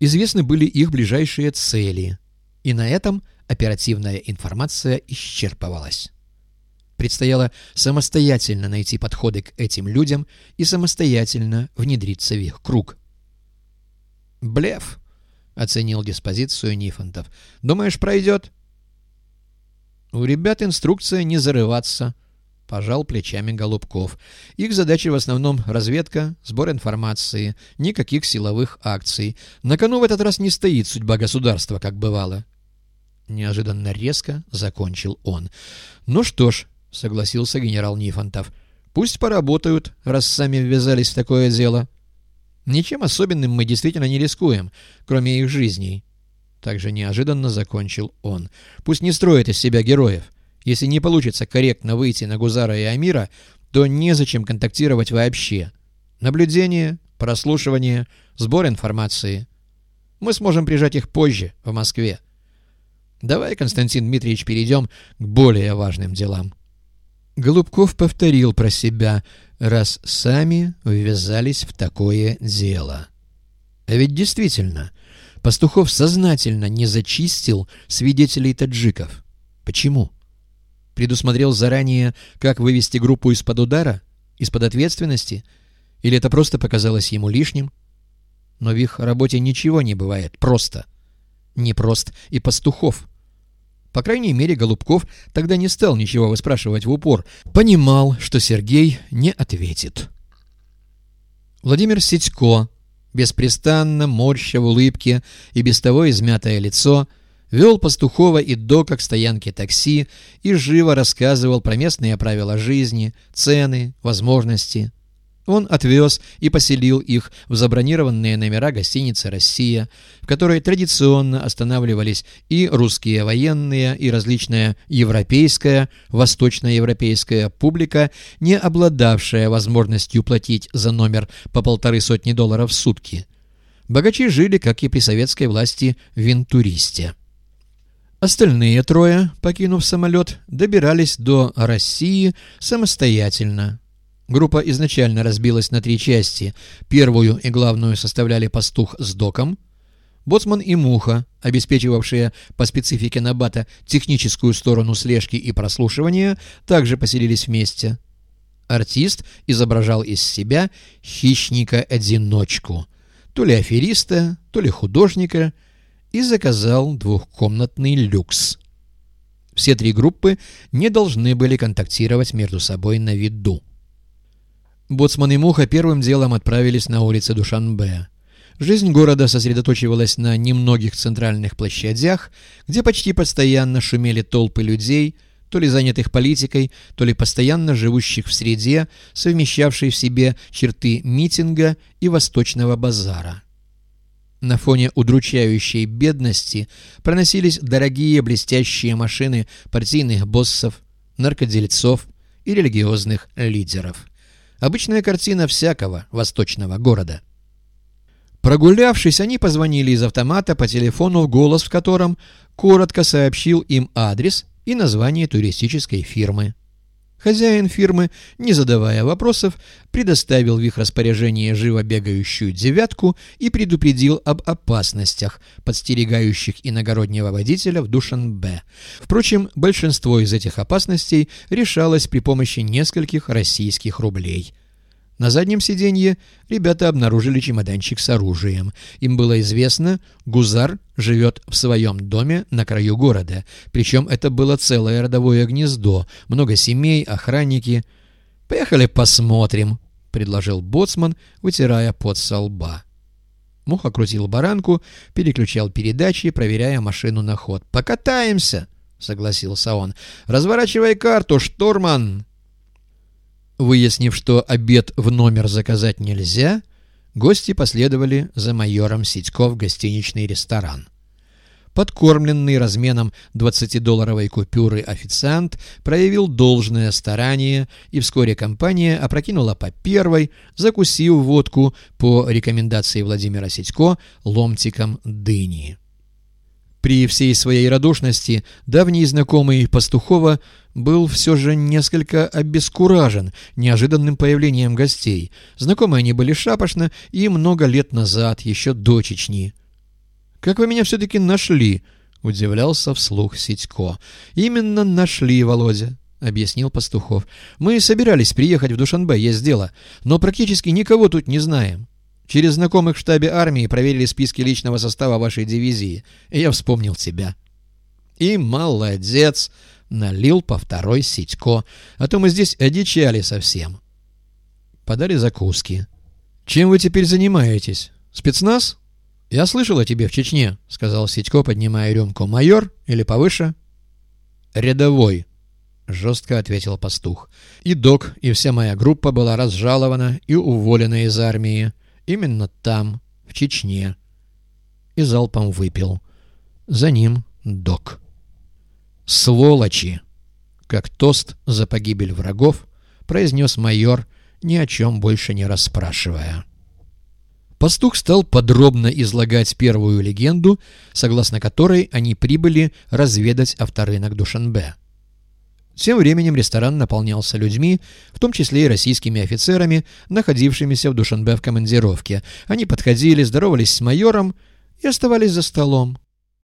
Известны были их ближайшие цели, и на этом оперативная информация исчерпывалась. Предстояло самостоятельно найти подходы к этим людям и самостоятельно внедриться в их круг. «Блеф», — оценил диспозицию Нифонтов. «Думаешь, пройдет?» «У ребят инструкция не зарываться», — пожал плечами Голубков. «Их задача в основном разведка, сбор информации, никаких силовых акций. На кону в этот раз не стоит судьба государства, как бывало». Неожиданно резко закончил он. «Ну что ж», — согласился генерал Нифонтов, — «пусть поработают, раз сами ввязались в такое дело. Ничем особенным мы действительно не рискуем, кроме их жизней». Также неожиданно закончил он. «Пусть не строят из себя героев. Если не получится корректно выйти на Гузара и Амира, то незачем контактировать вообще. Наблюдение, прослушивание, сбор информации. Мы сможем прижать их позже, в Москве. Давай, Константин Дмитриевич, перейдем к более важным делам. Голубков повторил про себя, раз сами ввязались в такое дело. А ведь действительно, Пастухов сознательно не зачистил свидетелей таджиков. Почему? Предусмотрел заранее, как вывести группу из-под удара, из-под ответственности? Или это просто показалось ему лишним? Но в их работе ничего не бывает просто. Не прост и Пастухов. По крайней мере, Голубков тогда не стал ничего выспрашивать в упор. Понимал, что Сергей не ответит. Владимир Сидько, беспрестанно морща в улыбке и без того измятое лицо, вел Пастухова и Дока к стоянке такси и живо рассказывал про местные правила жизни, цены, возможности. Он отвез и поселил их в забронированные номера гостиницы «Россия», в которой традиционно останавливались и русские военные, и различная европейская, восточноевропейская публика, не обладавшая возможностью платить за номер по полторы сотни долларов в сутки. Богачи жили, как и при советской власти, в Вентуристе. Остальные трое, покинув самолет, добирались до России самостоятельно. Группа изначально разбилась на три части. Первую и главную составляли пастух с доком, боцман и муха, обеспечивавшие по специфике Набата техническую сторону слежки и прослушивания, также поселились вместе. Артист изображал из себя хищника-одиночку, то ли афериста, то ли художника, и заказал двухкомнатный люкс. Все три группы не должны были контактировать между собой на виду. Боцман и Муха первым делом отправились на улицы Душанбе. Жизнь города сосредоточивалась на немногих центральных площадях, где почти постоянно шумели толпы людей, то ли занятых политикой, то ли постоянно живущих в среде, совмещавшей в себе черты митинга и восточного базара. На фоне удручающей бедности проносились дорогие блестящие машины партийных боссов, наркодельцов и религиозных лидеров. Обычная картина всякого восточного города. Прогулявшись, они позвонили из автомата по телефону, голос в котором коротко сообщил им адрес и название туристической фирмы. Хозяин фирмы, не задавая вопросов, предоставил в их распоряжение живо бегающую девятку и предупредил об опасностях, подстерегающих иногороднего водителя в Душанбе. Впрочем, большинство из этих опасностей решалось при помощи нескольких российских рублей. На заднем сиденье ребята обнаружили чемоданчик с оружием. Им было известно, Гузар живет в своем доме на краю города. Причем это было целое родовое гнездо, много семей, охранники. «Поехали посмотрим», — предложил боцман, вытирая пот со лба. Муха крутил баранку, переключал передачи, проверяя машину на ход. «Покатаемся!» — согласился он. «Разворачивай карту, штурман!» Выяснив, что обед в номер заказать нельзя, гости последовали за майором Сидько в гостиничный ресторан. Подкормленный разменом 20-долларовой купюры официант проявил должное старание, и вскоре компания опрокинула по первой, закусив водку по рекомендации Владимира Сидько ломтиком дыни. При всей своей радушности давний знакомый Пастухова был все же несколько обескуражен неожиданным появлением гостей. Знакомые они были шапошно и много лет назад, еще до Чечни. «Как вы меня все-таки нашли?» — удивлялся вслух Сидько. «Именно нашли, Володя», — объяснил Пастухов. «Мы собирались приехать в Душанбе, есть дело, но практически никого тут не знаем. Через знакомых в штабе армии проверили списки личного состава вашей дивизии, и я вспомнил тебя». «И молодец!» — налил по второй Сидько. «А то мы здесь одичали совсем». Подали закуски. «Чем вы теперь занимаетесь? Спецназ?» «Я слышал о тебе в Чечне», — сказал Сидько, поднимая рюмку. «Майор или повыше?» «Рядовой», — жестко ответил пастух. «И док, и вся моя группа была разжалована и уволена из армии. Именно там, в Чечне». И залпом выпил. За ним док. «Сволочи!» — как тост за погибель врагов, произнес майор, ни о чем больше не расспрашивая. Пастух стал подробно излагать первую легенду, согласно которой они прибыли разведать авторынок Душанбе. Тем временем ресторан наполнялся людьми, в том числе и российскими офицерами, находившимися в Душанбе в командировке. Они подходили, здоровались с майором и оставались за столом.